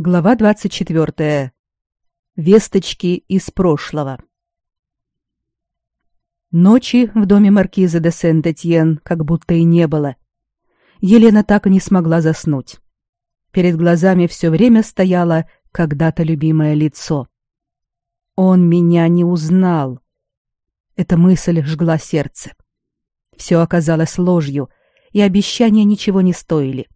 Глава 24. Весточки из прошлого. Ночи в доме маркиза де Сент-Этьен как будто и не было. Елена так и не смогла заснуть. Перед глазами все время стояло когда-то любимое лицо. Он меня не узнал. Эта мысль жгла сердце. Все оказалось ложью, и обещания ничего не стоили.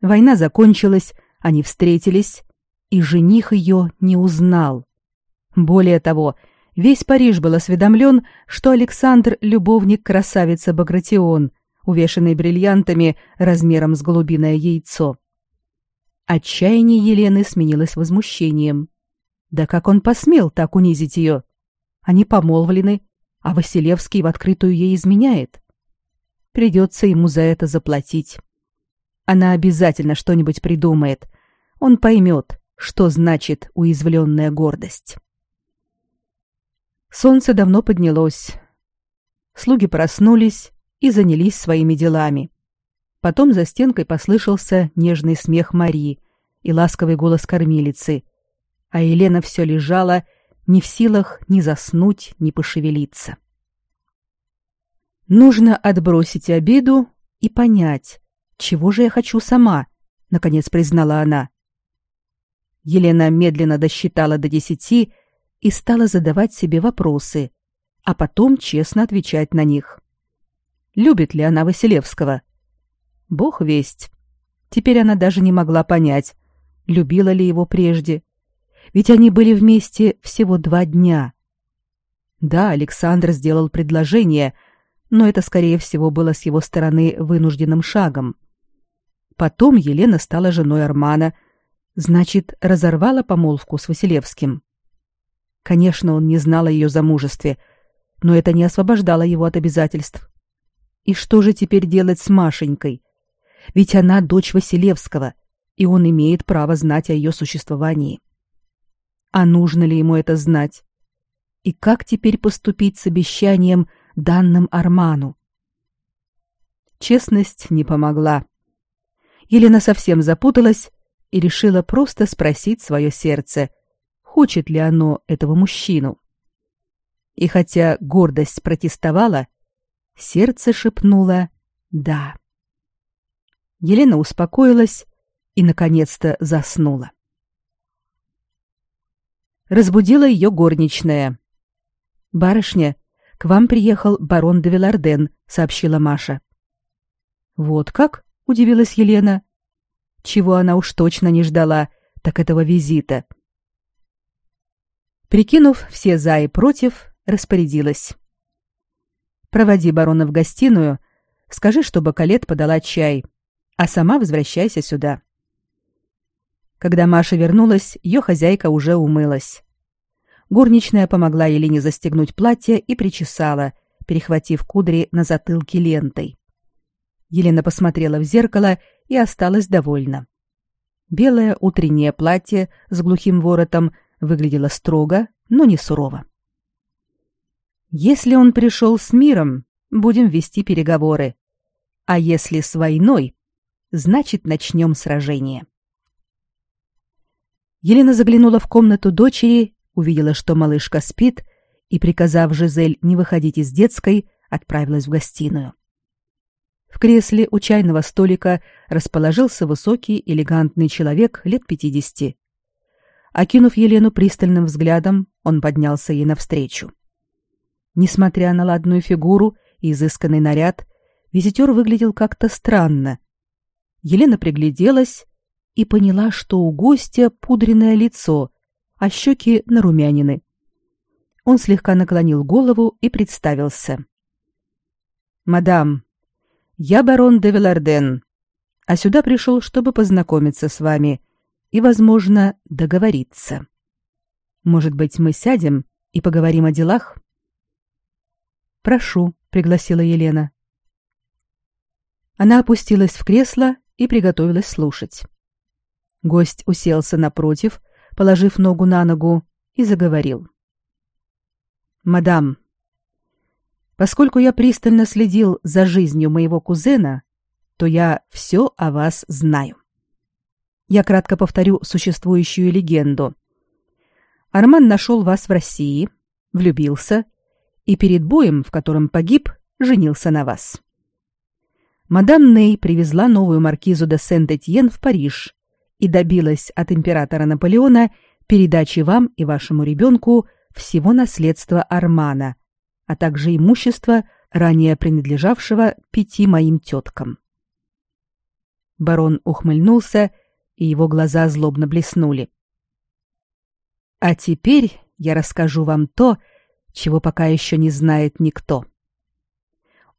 Война закончилась, они встретились, и жених ее не узнал. Более того, весь Париж был осведомлен, что Александр — любовник красавицы Багратион, увешанный бриллиантами размером с голубиное яйцо. Отчаяние Елены сменилось возмущением. Да как он посмел так унизить ее? Они помолвлены, а Василевский в открытую ей изменяет. Придется ему за это заплатить. Она обязательно что-нибудь придумает. Он поймет, что значит уязвленная гордость. Солнце давно поднялось. Слуги проснулись и занялись своими делами. Потом за стенкой послышался нежный смех Марии и ласковый голос кормилицы, а Елена все лежала, не в силах ни заснуть, ни пошевелиться. Нужно отбросить обиду и понять, чего же я хочу сама? наконец признала она. Елена медленно досчитала до десяти и стала задавать себе вопросы, а потом честно отвечать на них. Любит ли она Василевского? Бог весть. Теперь она даже не могла понять, любила ли его прежде. Ведь они были вместе всего два дня. Да, Александр сделал предложение, но это, скорее всего, было с его стороны вынужденным шагом. Потом Елена стала женой Армана, значит, разорвала помолвку с Василевским. Конечно, он не знал о ее замужестве, но это не освобождало его от обязательств. И что же теперь делать с Машенькой? Ведь она дочь Василевского, и он имеет право знать о ее существовании. А нужно ли ему это знать? И как теперь поступить с обещанием, данным Арману? Честность не помогла. Елена совсем запуталась и решила просто спросить свое сердце, хочет ли оно этого мужчину. И хотя гордость протестовала, сердце шепнуло «да». Елена успокоилась и, наконец-то, заснула. Разбудила ее горничная. «Барышня, к вам приехал барон де Виларден», — сообщила Маша. «Вот как?» — удивилась Елена. Чего она уж точно не ждала, так этого визита. Прикинув все за и против, распорядилась. «Проводи барона в гостиную, скажи, чтобы Калет подала чай, а сама возвращайся сюда». Когда Маша вернулась, ее хозяйка уже умылась. Горничная помогла Елене застегнуть платье и причесала, перехватив кудри на затылке лентой. Елена посмотрела в зеркало и осталась довольна. Белое утреннее платье с глухим воротом выглядело строго, но не сурово. Если он пришел с миром, будем вести переговоры. А если с войной, значит, начнем сражение. Елена заглянула в комнату дочери, увидела, что малышка спит, и, приказав Жизель не выходить из детской, отправилась в гостиную. В кресле у чайного столика расположился высокий, элегантный человек лет пятидесяти. Окинув Елену пристальным взглядом, он поднялся ей навстречу. Несмотря на ладную фигуру и изысканный наряд, визитер выглядел как-то странно. Елена пригляделась и поняла, что у гостя пудренное лицо, а щеки нарумянины. Он слегка наклонил голову и представился. «Мадам, я барон де Веларден, а сюда пришел, чтобы познакомиться с вами и, возможно, договориться. Может быть, мы сядем и поговорим о делах? Прошу, пригласила Елена. Она опустилась в кресло и приготовилась слушать. Гость уселся напротив, положив ногу на ногу, и заговорил. «Мадам, Поскольку я пристально следил за жизнью моего кузена, то я все о вас знаю. Я кратко повторю существующую легенду. Арман нашел вас в России, влюбился и перед боем, в котором погиб, женился на вас. Мадам Ней привезла новую маркизу де Сент-Этьен в Париж и добилась от императора Наполеона передачи вам и вашему ребенку всего наследства Армана, а также имущества, ранее принадлежавшего пяти моим теткам. Барон ухмыльнулся, и его глаза злобно блеснули. А теперь я расскажу вам то, чего пока еще не знает никто.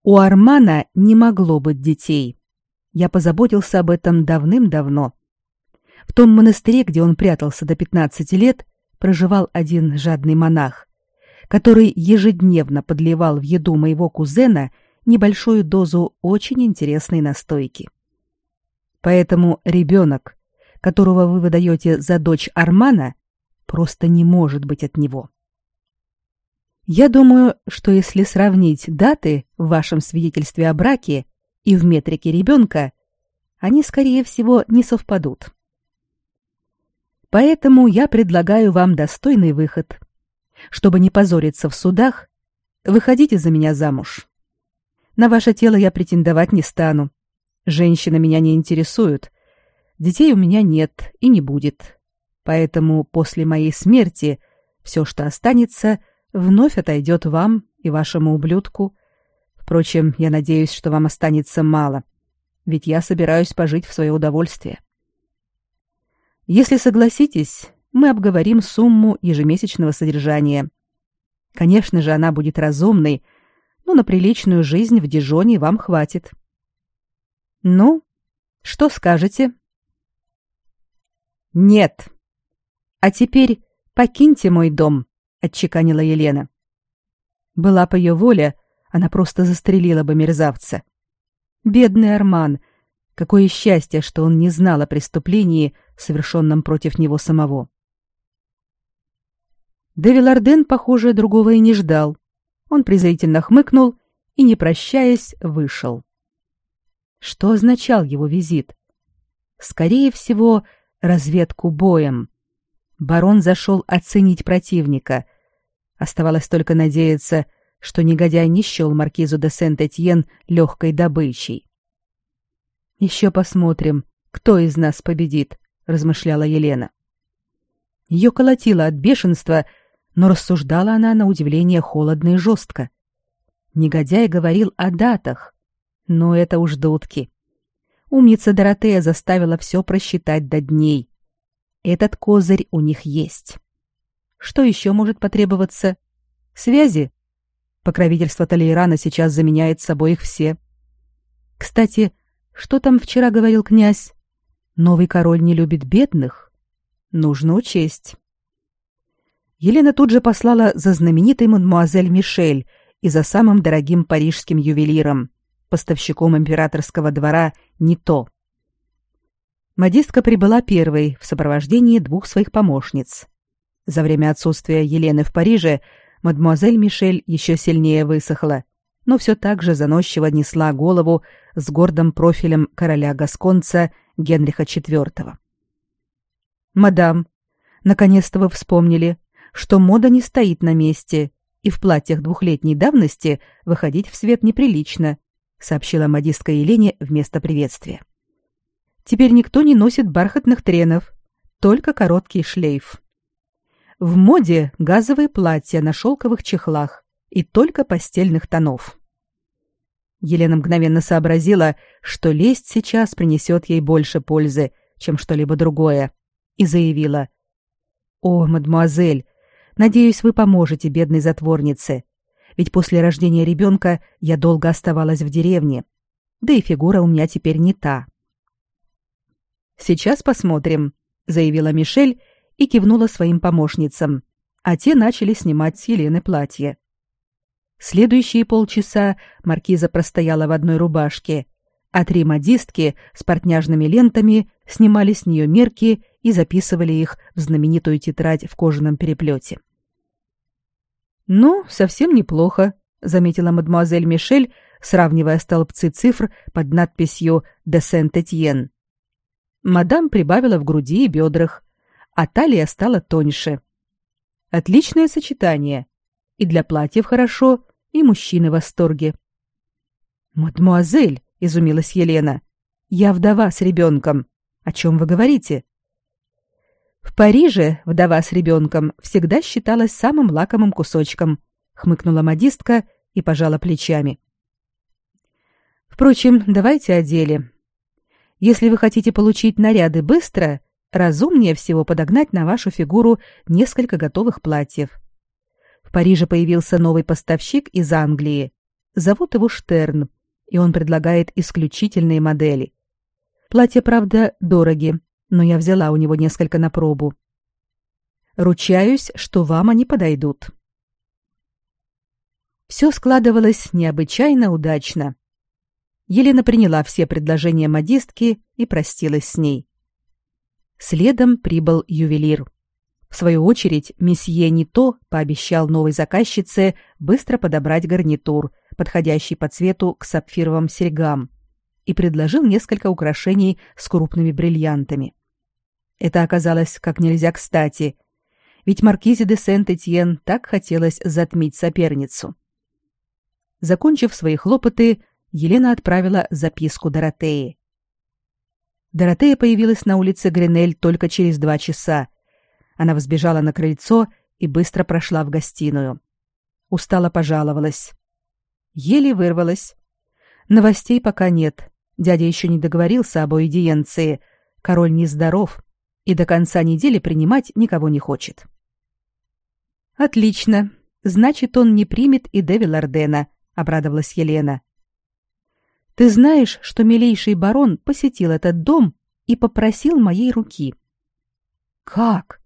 У Армана не могло быть детей. Я позаботился об этом давным-давно. В том монастыре, где он прятался до 15 лет, проживал один жадный монах, который ежедневно подливал в еду моего кузена небольшую дозу очень интересной настойки. Поэтому ребенок, которого вы выдаете за дочь Армана, просто не может быть от него. Я думаю, что если сравнить даты в вашем свидетельстве о браке и в метрике ребенка, они, скорее всего, не совпадут. Поэтому я предлагаю вам достойный выход. Чтобы не позориться в судах, выходите за меня замуж. На ваше тело я претендовать не стану. Женщины меня не интересуют. Детей у меня нет и не будет. Поэтому после моей смерти все, что останется — вновь отойдет вам и вашему ублюдку. Впрочем, я надеюсь, что вам останется мало, ведь я собираюсь пожить в свое удовольствие. Если согласитесь, мы обговорим сумму ежемесячного содержания. Конечно же, она будет разумной, но на приличную жизнь в Дижоне вам хватит. Ну, что скажете? Нет. А теперь покиньте мой дом отчеканила Елена. Была по ее воле, она просто застрелила бы мерзавца. Бедный Арман, какое счастье, что он не знал о преступлении, совершенном против него самого. Девиларден, похоже, другого и не ждал. Он презрительно хмыкнул и, не прощаясь, вышел. Что означал его визит? Скорее всего, разведку боем. Барон зашел оценить противника, Оставалось только надеяться, что негодяй не счел маркизу де Сент-Этьен легкой добычей. «Еще посмотрим, кто из нас победит», — размышляла Елена. Ее колотило от бешенства, но рассуждала она на удивление холодно и жестко. Негодяй говорил о датах, но это уж дудки. Умница Доротея заставила все просчитать до дней. Этот козырь у них есть. Что еще может потребоваться? Связи? Покровительство Талейрана сейчас заменяет собой их все. Кстати, что там вчера говорил князь? Новый король не любит бедных? Нужно учесть. Елена тут же послала за знаменитой мадмуазель Мишель и за самым дорогим парижским ювелиром, поставщиком императорского двора Нито. Модистка прибыла первой в сопровождении двух своих помощниц. За время отсутствия Елены в Париже мадемуазель Мишель еще сильнее высохла, но все так же заносчиво несла голову с гордым профилем короля Гасконца Генриха IV. «Мадам, наконец-то вы вспомнили, что мода не стоит на месте, и в платьях двухлетней давности выходить в свет неприлично», сообщила модистка Елене вместо приветствия. «Теперь никто не носит бархатных тренов, только короткий шлейф». В моде газовые платья на шелковых чехлах и только постельных тонов. Елена мгновенно сообразила, что лесть сейчас принесет ей больше пользы, чем что-либо другое, и заявила. «О, мадемуазель, надеюсь, вы поможете бедной затворнице, ведь после рождения ребенка я долго оставалась в деревне, да и фигура у меня теперь не та». «Сейчас посмотрим», — заявила Мишель и кивнула своим помощницам, а те начали снимать с Елены платье. Следующие полчаса маркиза простояла в одной рубашке, а три модистки с портняжными лентами снимали с нее мерки и записывали их в знаменитую тетрадь в кожаном переплете. «Ну, совсем неплохо», — заметила мадемуазель Мишель, сравнивая столбцы цифр под надписью «Де Сент-Этьен». Мадам прибавила в груди и бедрах, а талия стала тоньше. Отличное сочетание. И для платьев хорошо, и мужчины в восторге. «Мадемуазель», — изумилась Елена, — «я вдова с ребенком. О чем вы говорите?» В Париже вдова с ребенком всегда считалась самым лакомым кусочком, хмыкнула модистка и пожала плечами. Впрочем, давайте о деле. Если вы хотите получить наряды быстро, разумнее всего подогнать на вашу фигуру несколько готовых платьев. В Париже появился новый поставщик из Англии. Зовут его Штерн, и он предлагает исключительные модели. Платья, правда, дороги, но я взяла у него несколько на пробу. Ручаюсь, что вам они подойдут. Все складывалось необычайно удачно. Елена приняла все предложения модистки и простилась с ней. Следом прибыл ювелир. В свою очередь, месье Нито пообещал новой заказчице быстро подобрать гарнитур, подходящий по цвету к сапфировым серьгам, и предложил несколько украшений с крупными бриллиантами. Это оказалось как нельзя кстати, ведь маркизе де Сент-Этьен так хотелось затмить соперницу. Закончив свои хлопоты, Елена отправила записку Доротее. Доротея появилась на улице Гренель только через два часа. Она взбежала на крыльцо и быстро прошла в гостиную. Устало пожаловалась. Еле вырвалась. Новостей пока нет. Дядя еще не договорился об аудиенции. Король нездоров и до конца недели принимать никого не хочет. Отлично. Значит, он не примет и Деви Лордена, обрадовалась Елена. Ты знаешь, что милейший барон посетил этот дом и попросил моей руки. Как?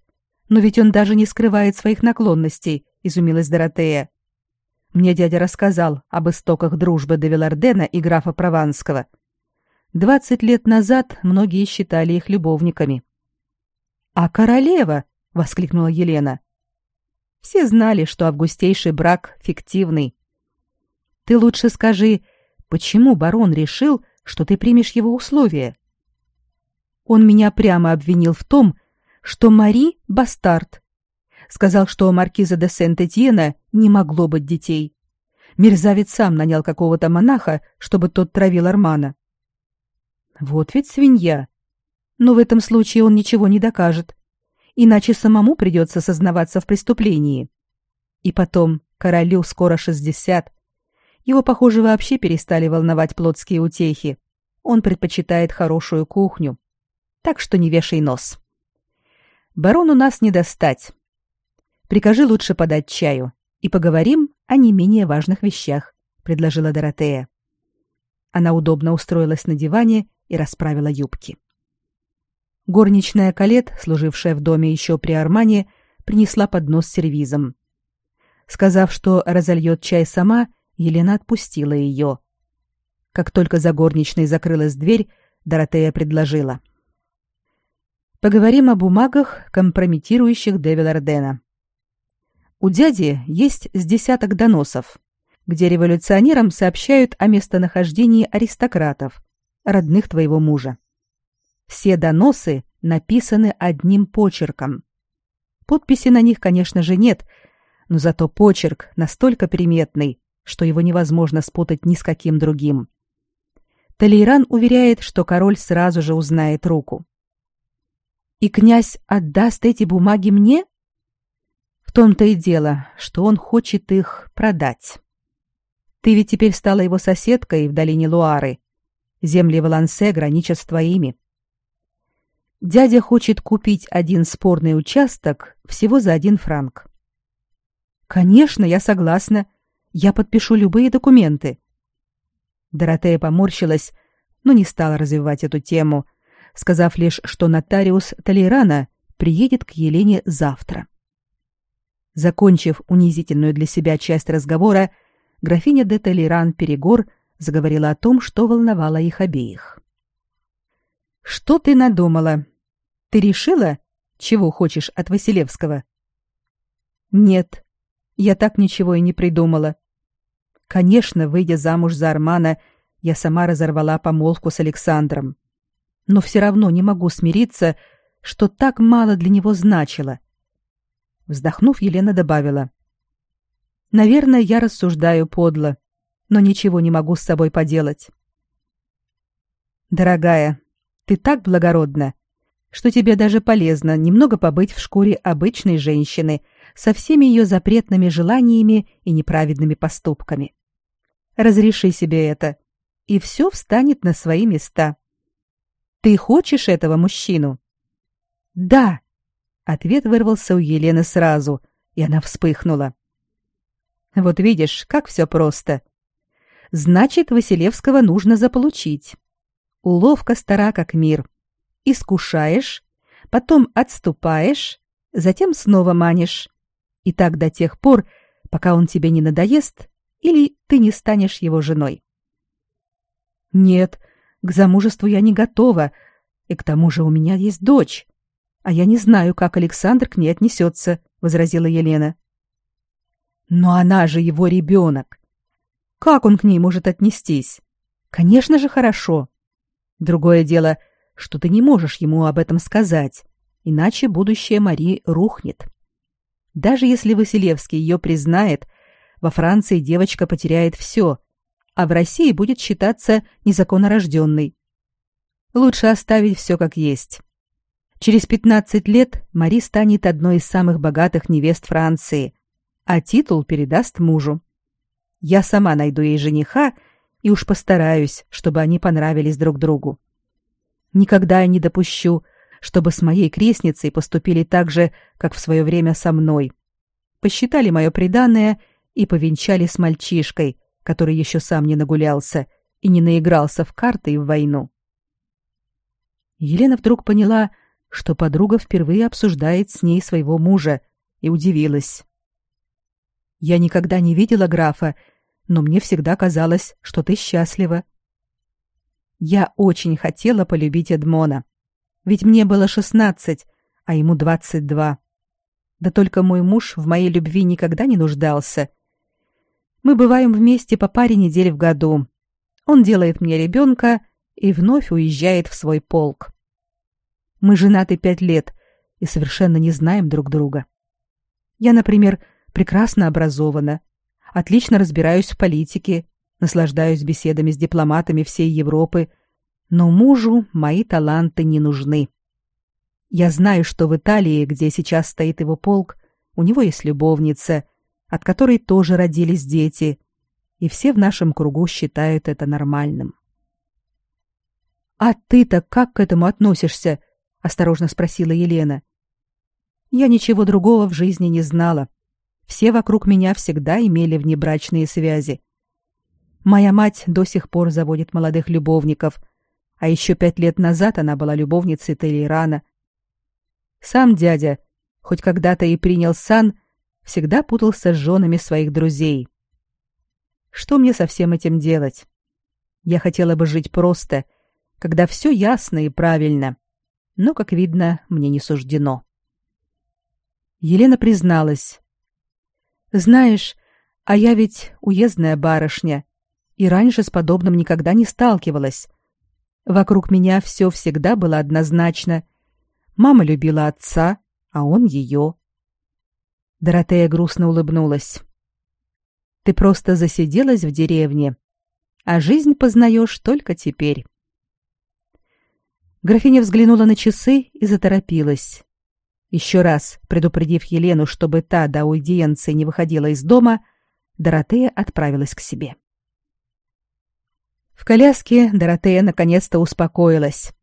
Но ведь он даже не скрывает своих наклонностей, изумилась Доротея. Мне дядя рассказал об истоках дружбы де Вилардена и графа Прованского. Двадцать лет назад многие считали их любовниками. «А королева?» — воскликнула Елена. Все знали, что августейший брак фиктивный. Ты лучше скажи, почему барон решил, что ты примешь его условия? Он меня прямо обвинил в том, что Мари — бастард. Сказал, что у маркиза де Сент-Этьена не могло быть детей. Мерзавец сам нанял какого-то монаха, чтобы тот травил Армана. Вот ведь свинья. Но в этом случае он ничего не докажет. Иначе самому придется сознаваться в преступлении. И потом, королю скоро шестьдесят. Его, похоже, вообще перестали волновать плотские утехи. Он предпочитает хорошую кухню. Так что не вешай нос. Барону нас не достать. Прикажи лучше подать чаю и поговорим о не менее важных вещах, предложила Доротея. Она удобно устроилась на диване и расправила юбки. Горничная Калет, служившая в доме еще при Армане, принесла поднос с сервизом. Сказав, что разольет чай сама, Елена отпустила ее. Как только за горничной закрылась дверь, Доротея предложила. «Поговорим о бумагах, компрометирующих Дэвила Ордена. У дяди есть с десяток доносов, где революционерам сообщают о местонахождении аристократов, родных твоего мужа. Все доносы написаны одним почерком. Подписи на них, конечно же, нет, но зато почерк настолько приметный, что его невозможно спутать ни с каким другим. Талейран уверяет, что король сразу же узнает руку. «И князь отдаст эти бумаги мне?» «В том-то и дело, что он хочет их продать. Ты ведь теперь стала его соседкой в долине Луары. Земли Валансе граничат с твоими. Дядя хочет купить один спорный участок всего за один франк. Конечно, я согласна. Я подпишу любые документы. Доротея поморщилась, но не стала развивать эту тему, сказав лишь, что нотариус Толерана приедет к Елене завтра. Закончив унизительную для себя часть разговора, графиня де Толеран Перегор заговорила о том, что волновало их обеих. Что ты надумала? Ты решила, чего хочешь от Василевского? Нет, я так ничего и не придумала. Конечно, выйдя замуж за Армана, я сама разорвала помолвку с Александром. но все равно не могу смириться, что так мало для него значило. Вздохнув, Елена добавила. «Наверное, я рассуждаю подло, но ничего не могу с собой поделать». «Дорогая, ты так благородна, что тебе даже полезно немного побыть в шкуре обычной женщины со всеми ее запретными желаниями и неправедными поступками. Разреши себе это, и все встанет на свои места. Ты хочешь этого мужчину? Да. Ответ вырвался у Елены сразу, и она вспыхнула. Вот видишь, как все просто. Значит, Василевского нужно заполучить. Уловка стара как мир. Искушаешь, потом отступаешь, затем снова манишь. И так до тех пор, пока он тебе не надоест или ты не станешь его женой. Нет, к замужеству я не готова, и к тому же у меня есть дочь. А я не знаю, как Александр к ней отнесется, возразила Елена. Но она же его ребенок. Как он к ней может отнестись? Конечно же, хорошо. Другое дело, что ты не можешь ему об этом сказать, иначе будущее Мари рухнет. Даже если Василевский ее признает, во Франции девочка потеряет все, а в России будет считаться незаконнорожденной. Лучше оставить все как есть. Через 15 лет Мари станет одной из самых богатых невест Франции, а титул передаст мужу. Я сама найду ей жениха и уж постараюсь, чтобы они понравились друг другу. Никогда я не допущу, чтобы с моей крестницей поступили так же, как в свое время со мной. Посчитали мое преданное и повенчали с мальчишкой, который еще сам не нагулялся и не наигрался в карты и в войну. Елена вдруг поняла, что подруга впервые обсуждает с ней своего мужа, и удивилась. «Я никогда не видела графа но мне всегда казалось, что ты счастлива. Я очень хотела полюбить Эдмона. Ведь мне было шестнадцать, а ему двадцать два. Да только мой муж в моей любви никогда не нуждался. Мы бываем вместе по паре недель в году. Он делает мне ребенка и вновь уезжает в свой полк. Мы женаты пять лет и совершенно не знаем друг друга. Я, например, прекрасно образована, отлично разбираюсь в политике, наслаждаюсь беседами с дипломатами всей Европы, но мужу мои таланты не нужны. Я знаю, что в Италии, где сейчас стоит его полк, у него есть любовница, от которой тоже родились дети, и все в нашем кругу считают это нормальным. А ты-то как к этому относишься? осторожно спросила Елена. Я ничего другого в жизни не знала. Все вокруг меня всегда имели внебрачные связи. Моя мать до сих пор заводит молодых любовников, а еще пять лет назад она была любовницей Толейрана. Сам дядя, хоть когда-то и принял сан, всегда путался с женами своих друзей. Что мне со всем этим делать? Я хотела бы жить просто, когда все ясно и правильно, но, как видно, мне не суждено. Елена призналась, знаешь, а я ведь уездная барышня, и раньше с подобным никогда не сталкивалась. Вокруг меня все всегда было однозначно. Мама любила отца, а он ее. Доротея грустно улыбнулась. Ты просто засиделась в деревне, а жизнь познаешь только теперь. Графиня взглянула на часы и заторопилась. Еще раз предупредив Елену, чтобы та до аудиенции не выходила из дома, Доротея отправилась к себе. В коляске Доротея наконец-то успокоилась.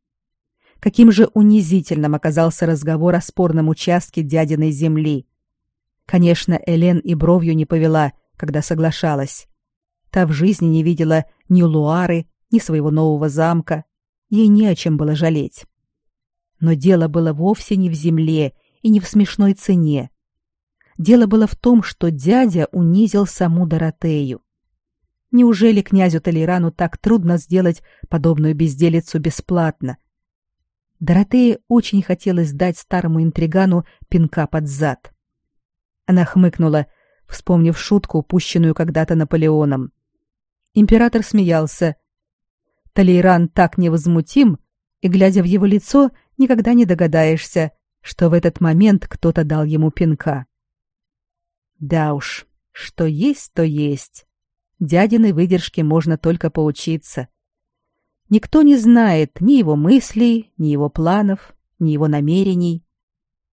Каким же унизительным оказался разговор о спорном участке дядиной земли. Конечно, Элен и бровью не повела, когда соглашалась. Та в жизни не видела ни Луары, ни своего нового замка. Ей не о чем было жалеть. Но дело было вовсе не в земле и не в смешной цене. Дело было в том, что дядя унизил саму Доротею. Неужели князю Толерану так трудно сделать подобную безделицу бесплатно? Доротее очень хотелось дать старому интригану пинка под зад. Она хмыкнула, вспомнив шутку, упущенную когда-то Наполеоном. Император смеялся. Толейран так невозмутим, и, глядя в его лицо, никогда не догадаешься, что в этот момент кто-то дал ему пинка. Да уж, что есть, то есть. Дядиной выдержке можно только поучиться. Никто не знает ни его мыслей, ни его планов, ни его намерений.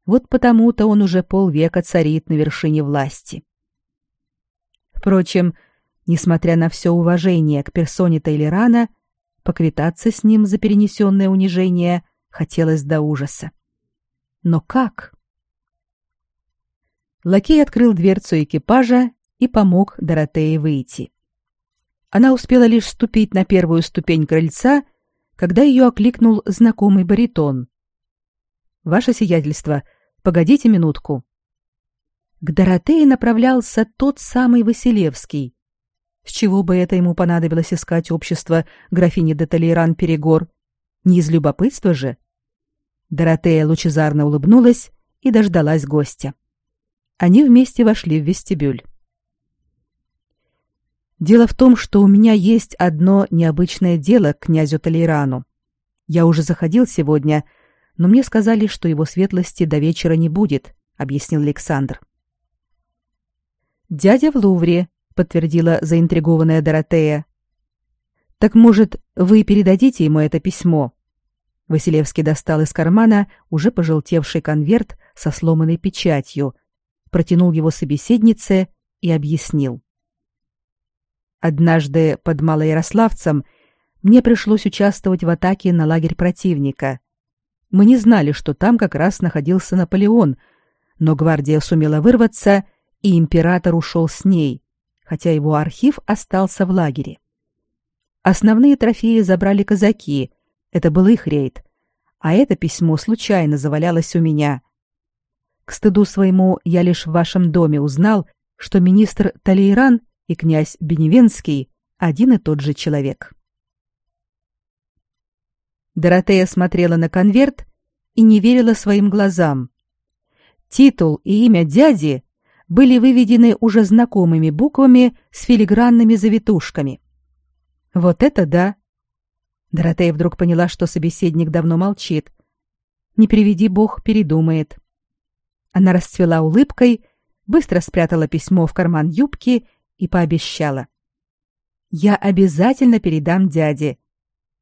Вот потому-то он уже полвека царит на вершине власти. Впрочем, несмотря на все уважение к персоне Тейлерана, поквитаться с ним за перенесенное унижение хотелось до ужаса. Но как? Лакей открыл дверцу экипажа и помог Доротее выйти. Она успела лишь ступить на первую ступень крыльца, когда ее окликнул знакомый баритон. «Ваше сиятельство, погодите минутку». К Доротее направлялся тот самый Василевский. С чего бы это ему понадобилось искать общество графини де Толейран-Перегор? Не из любопытства же? Доротея лучезарно улыбнулась и дождалась гостя. Они вместе вошли в вестибюль. Дело в том, что у меня есть одно необычное дело к князю Толейрану. Я уже заходил сегодня, но мне сказали, что его светлости до вечера не будет, объяснил Александр. Дядя в Лувре, подтвердила заинтригованная Доротея. Так может, вы передадите ему это письмо? Василевский достал из кармана уже пожелтевший конверт со сломанной печатью, протянул его собеседнице и объяснил. Однажды под Малоярославцем мне пришлось участвовать в атаке на лагерь противника. Мы не знали, что там как раз находился Наполеон, но гвардия сумела вырваться, и император ушел с ней, хотя его архив остался в лагере. Основные трофеи забрали казаки, это был их рейд, а это письмо случайно завалялось у меня. К стыду своему я лишь в вашем доме узнал, что министр Талейран и князь Беневенский один и тот же человек. Доротея смотрела на конверт и не верила своим глазам. Титул и имя дяди были выведены уже знакомыми буквами с филигранными завитушками. Вот это да! Доротея вдруг поняла, что собеседник давно молчит. Не приведи бог, передумает. Она расцвела улыбкой, быстро спрятала письмо в карман юбки и пообещала. «Я обязательно передам дяде».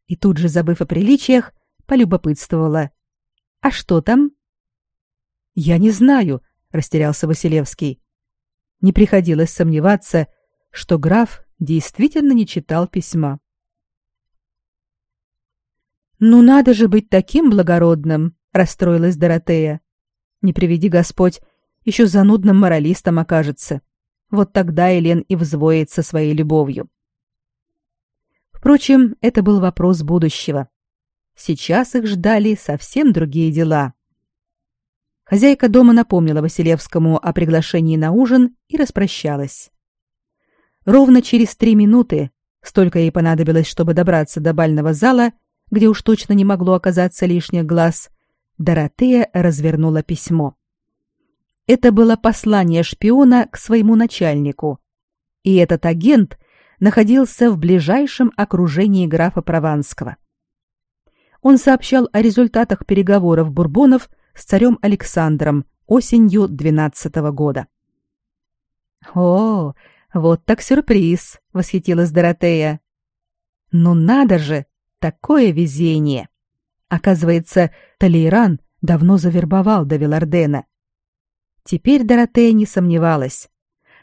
И тут же, забыв о приличиях, полюбопытствовала. «А что там?» «Я не знаю», — растерялся Василевский. Не приходилось сомневаться, что граф действительно не читал письма. «Ну надо же быть таким благородным!» — расстроилась Доротея. Не приведи Господь, еще занудным моралистом окажется. Вот тогда Елен и взвоится своей любовью. Впрочем, это был вопрос будущего. Сейчас их ждали совсем другие дела. Хозяйка дома напомнила Василевскому о приглашении на ужин и распрощалась. Ровно через три минуты, столько ей понадобилось, чтобы добраться до бального зала, где уж точно не могло оказаться лишних глаз, Доротея развернула письмо. Это было послание шпиона к своему начальнику, и этот агент находился в ближайшем окружении графа Прованского. Он сообщал о результатах переговоров бурбонов с царем Александром осенью 12 -го года. «О, вот так сюрприз!» — восхитилась Доротея. «Ну надо же! Такое везение!» Оказывается, Талейран давно завербовал до Вилардена. Теперь Доротея не сомневалась,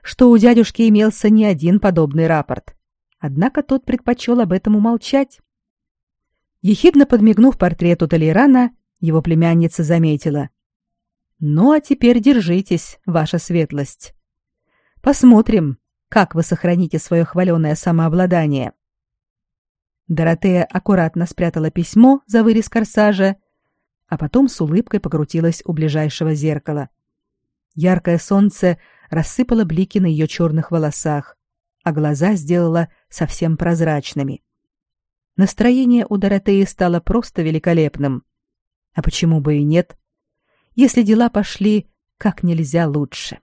что у дядюшки имелся не один подобный рапорт. Однако тот предпочел об этом умолчать. Ехидно подмигнув портрету Толерана, его племянница заметила. «Ну, а теперь держитесь, ваша светлость. Посмотрим, как вы сохраните свое хваленое самообладание». Доротея аккуратно спрятала письмо за вырез корсажа, а потом с улыбкой покрутилась у ближайшего зеркала. Яркое солнце рассыпало блики на ее черных волосах, а глаза сделало совсем прозрачными. Настроение у Доротеи стало просто великолепным. А почему бы и нет? Если дела пошли как нельзя лучше.